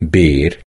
Beer.